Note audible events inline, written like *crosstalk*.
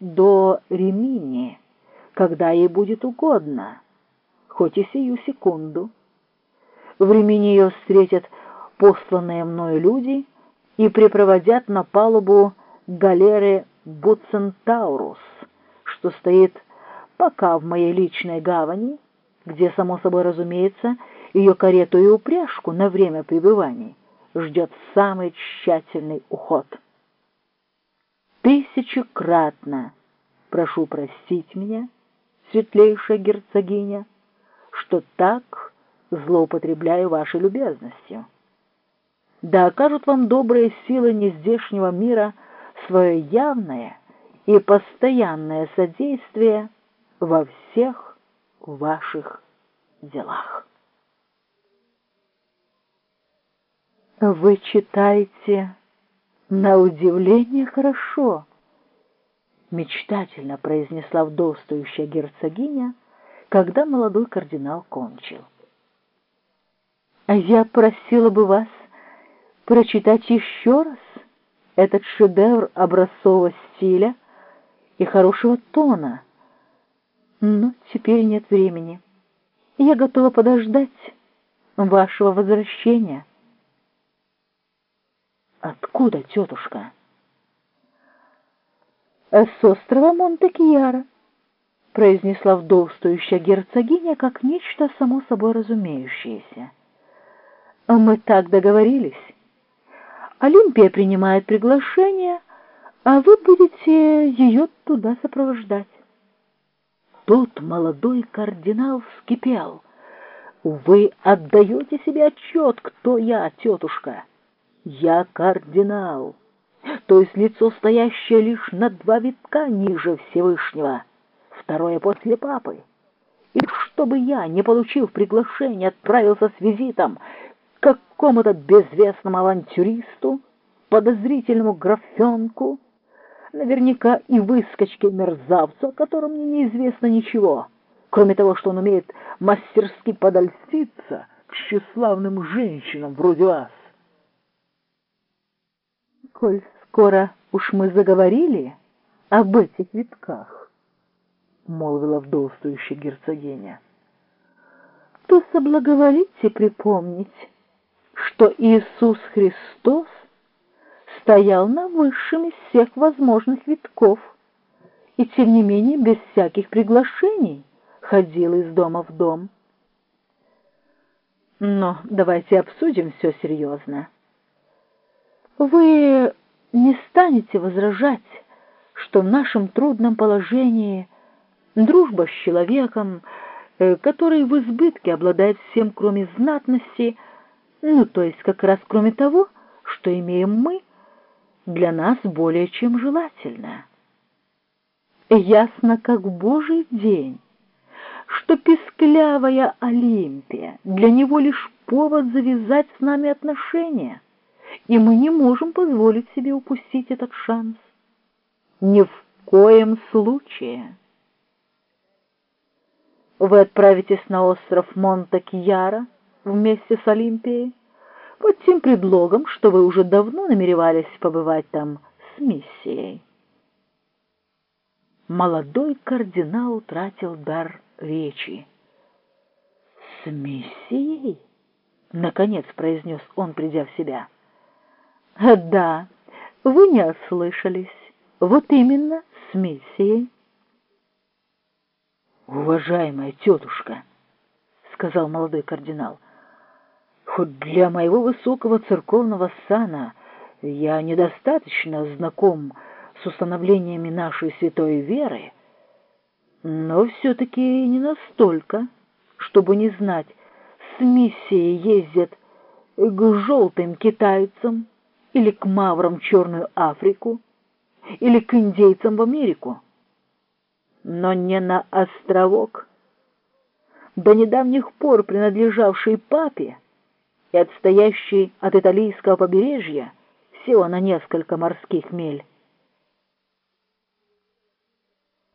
до Римини, когда ей будет угодно, хоть и сию секунду. В Римини ее встретят посланные мною люди и припроводят на палубу галеры Буцентаурус, что стоит пока в моей личной гавани, где, само собой разумеется, ее карету и упряжку на время пребывания ждет самый тщательный уход. Тысячекратно прошу простить меня, светлейшая герцогиня, что так злоупотребляю вашей любезностью. Да окажут вам добрые силы нездешнего мира свое явное и постоянное содействие во всех ваших делах. Вы читаете на удивление хорошо, мечтательно произнесла вдовствующая герцогиня, когда молодой кардинал кончил. А я просила бы вас прочитать еще раз этот шедевр образцового стиля и хорошего тона. Но теперь нет времени. Я готова подождать вашего возвращения. «Откуда, тетушка?» «С острова Монте-Кьяра», — произнесла вдовствующая герцогиня как нечто само собой разумеющееся. «Мы так договорились. Олимпия принимает приглашение, а вы будете ее туда сопровождать». Тут молодой кардинал вскипел. «Вы отдаете себе отчет, кто я, тетушка?» Я кардинал, то есть лицо, стоящее лишь на два витка ниже Всевышнего, второе после папы. И чтобы я, не получив приглашение, отправился с визитом к какому-то безвестному авантюристу, подозрительному графенку, наверняка и выскочке мерзавцу, о котором мне неизвестно ничего, кроме того, что он умеет мастерски подольститься к тщеславным женщинам вроде вас коль скоро уж мы заговорили об этих витках, — молвила вдовствующая герцогиня, — то соблаговолите припомнить, что Иисус Христос стоял на высшем из всех возможных витков и, тем не менее, без всяких приглашений ходил из дома в дом. Но давайте обсудим все серьезно. Вы не станете возражать, что в нашем трудном положении дружба с человеком, э, который в избытке обладает всем, кроме знатности, ну, то есть как раз кроме того, что имеем мы, для нас более чем желательно. Ясно, как божий день, что песклявая Олимпия для него лишь повод завязать с нами отношения — и мы не можем позволить себе упустить этот шанс. Ни в коем случае. Вы отправитесь на остров Монте-Кьяра вместе с Олимпией под тем предлогом, что вы уже давно намеревались побывать там с миссией. Молодой кардинал утратил дар речи. «С миссией?» — наконец произнес он, придя в себя. *laughs* Да, вы не ослышались. Вот именно с миссией. Уважаемая тетушка, сказал молодой кардинал, хоть для моего высокого церковного сана я недостаточно знаком с установлениями нашей святой веры, но все-таки не настолько, чтобы не знать, с миссией ездят к желтым китайцам, или к маврам в Черную Африку, или к индейцам в Америку. Но не на островок, до недавних пор принадлежавший папе и отстоящий от италийского побережья всего на несколько морских миль.